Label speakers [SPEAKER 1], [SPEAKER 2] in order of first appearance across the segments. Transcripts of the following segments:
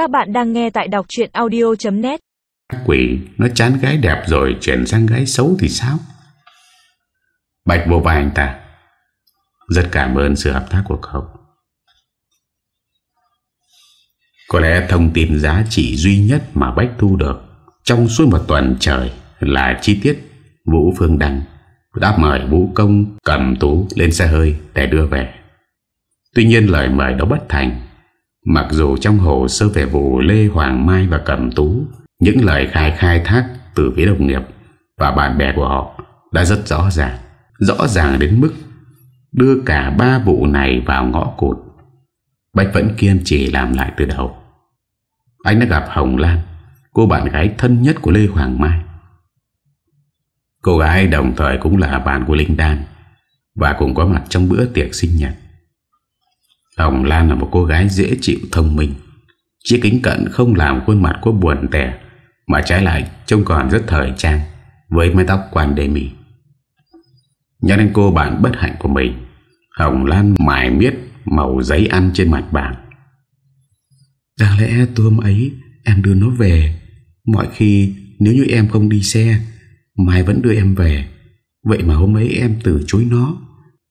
[SPEAKER 1] Các bạn đang nghe tại đọc chuyện audio.net
[SPEAKER 2] Quỷ, nó chán gái đẹp rồi chuyển sang gái xấu thì sao? Bạch vô vai anh ta. Rất cảm ơn sự hợp tác của cậu. Có lẽ thông tin giá trị duy nhất mà Bách thu được Trong suốt một tuần trời Là chi tiết Vũ Phương Đăng Đã mời Vũ Công cầm tú lên xe hơi để đưa về. Tuy nhiên lời mời đó bất thành. Mặc dù trong hồ sơ về vụ Lê Hoàng Mai và Cẩm Tú, Những lời khai khai thác từ phía đồng nghiệp Và bạn bè của họ Đã rất rõ ràng Rõ ràng đến mức Đưa cả ba vụ này vào ngõ cụt. Bách vẫn kiên trì làm lại từ đầu. Anh đã gặp Hồng Lan, Cô bạn gái thân nhất của Lê Hoàng Mai. Cô gái đồng thời cũng là bạn của Linh Đan Và cùng có mặt trong bữa tiệc sinh nhật. Hồng Lan là một cô gái dễ chịu, thông minh. Chiếc kính cận không làm khuôn mặt cô buồn tẻ, Mà trái lại trông còn rất thời trang, Với mái tóc quanh đầy mì Nhớ đến cô bạn bất hạnh của mình, Hồng Lan mải miết màu giấy ăn trên mặt bàn Đáng lẽ tôi hôm ấy em đưa nó về. Mọi khi nếu như em không đi xe, Mai vẫn đưa em về. Vậy mà hôm ấy em từ chối nó.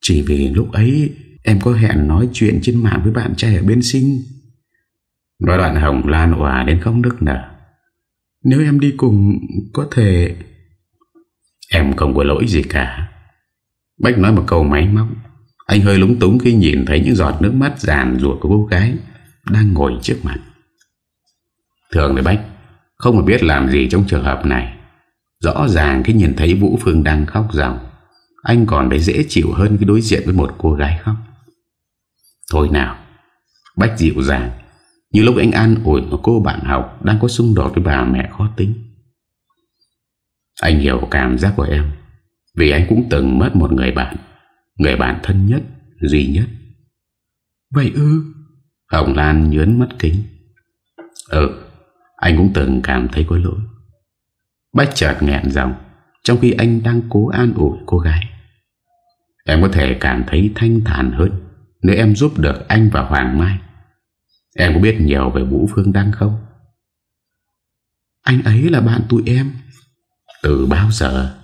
[SPEAKER 2] Chỉ vì lúc ấy Em có hẹn nói chuyện trên mạng với bạn trai ở bên sinh? Nói đoạn Hồng Lan hòa đến không nước nở. Nếu em đi cùng, Có thể Em không có lỗi gì cả. Bách nói một câu máy móc. Anh hơi lúng túng khi nhìn thấy những giọt nước mắt giàn ruột của cô gái Đang ngồi trước mặt. Thường thì Bách Không mà biết làm gì trong trường hợp này. Rõ ràng khi nhìn thấy Vũ Phương đang khóc ròng, Anh còn thấy dễ chịu hơn khi đối diện với một cô gái khóc. Thôi nào Bách dịu dàng. Như lúc anh an ủi một cô bạn học Đang có xung đột với bà mẹ khó tính. Anh hiểu cảm giác của em Vì anh cũng từng mất một người bạn Người bạn thân nhất Duy nhất. Vậy ư? Hồng Lan nhớn mắt kính. Ừ Anh cũng từng cảm thấy có lỗi. Bách chợt nghẹn giọng Trong khi anh đang cố an ủi cô gái. Em có thể cảm thấy thanh thản hơn nếu em giúp được anh và Hoàng Mai, Em có biết nhiều về Vũ Phương Đăng không? Anh ấy là bạn tụi em Từ bao giờ?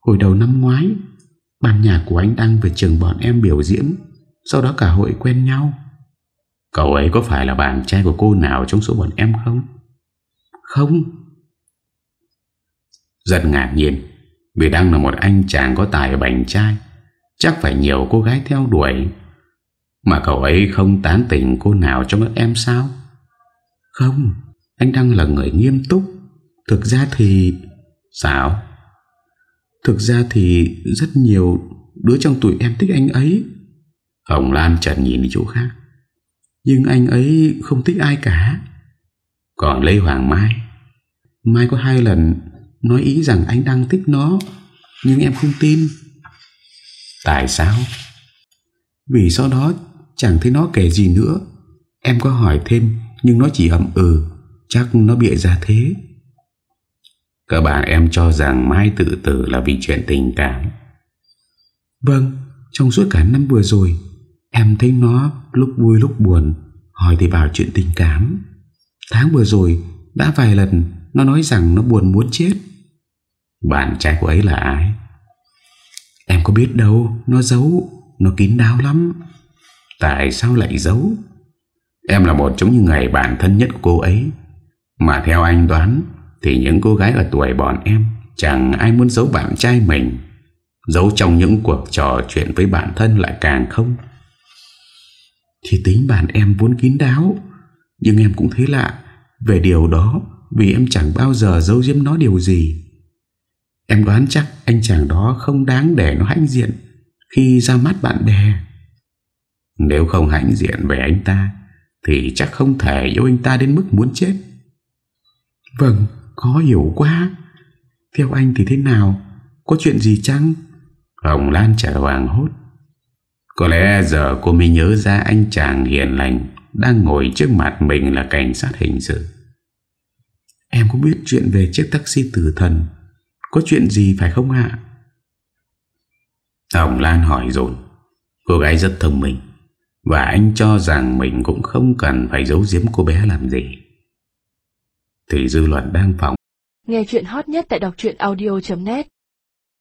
[SPEAKER 2] Hồi đầu năm ngoái, Ban nhạc của anh Đăng về trường bọn em biểu diễn, Sau đó cả hội quen nhau Cậu ấy có phải là bạn trai của cô nào trong số bọn em không? Không Rất ngạc nhiên, Vì Đăng là một anh chàng có tài bành trai, Chắc phải nhiều cô gái theo đuổi mà cậu ấy không tán tỉnh cô nào trong các em sao? Không, Anh Đăng là người nghiêm túc. Thực ra thì Sao? Thực ra thì rất nhiều Đứa trong tụi em thích anh ấy. Hồng Lan chợt nhìn đi chỗ khác. Nhưng anh ấy không thích ai cả. Còn Lê Hoàng Mai. Mai có hai lần Nói ý rằng anh đang thích nó, Nhưng em không tin. Tại sao? Vì sau đó chẳng thấy nó kể gì nữa. Em có hỏi thêm, Nhưng nó chỉ ậm ừ Chắc nó bịa ra thế. Các bạn em cho rằng Mai tự tử là vì chuyện tình cảm. Vâng Trong suốt cả năm vừa rồi, Em thấy nó lúc vui lúc buồn, Hỏi thì bảo chuyện tình cảm. Tháng vừa rồi, Đã vài lần Nó nói rằng nó buồn muốn chết. Bạn trai của ấy là ai? Em có biết đâu, Nó giấu, Nó kín đáo lắm. Tại sao lại giấu? Em là một trong những người bạn thân nhất của cô ấy. Mà theo anh đoán, Thì những cô gái ở tuổi bọn em Chẳng ai muốn giấu bạn trai mình. Giấu trong những cuộc trò chuyện với bạn thân lại càng không. Thì tính bạn em vốn kín đáo, Nhưng em cũng thấy lạ Về điều đó Vì em chẳng bao giờ giấu giếm nó điều gì. Em đoán chắc anh chàng đó không đáng để nó hãnh diện Khi ra mắt bạn bè. Nếu không hãnh diện về anh ta Thì chắc không thể yêu anh ta đến mức muốn chết. Vâng, khó hiểu quá. Theo anh thì thế nào? Có chuyện gì chăng? Hồng Lan trả hoàng hốt. Có lẽ giờ cô mới nhớ ra anh chàng hiền lành Đang ngồi trước mặt mình là cảnh sát hình sự. Em có biết chuyện về chiếc taxi tử thần Có chuyện gì phải không ạ? Hồng Lan hỏi rồi Cô gái rất thông minh và anh cho rằng mình cũng không cần phải giấu giếm cô bé làm gì. Thì dư luận đang phòng
[SPEAKER 3] Nghe chuyện hot nhất tại đọc audio.net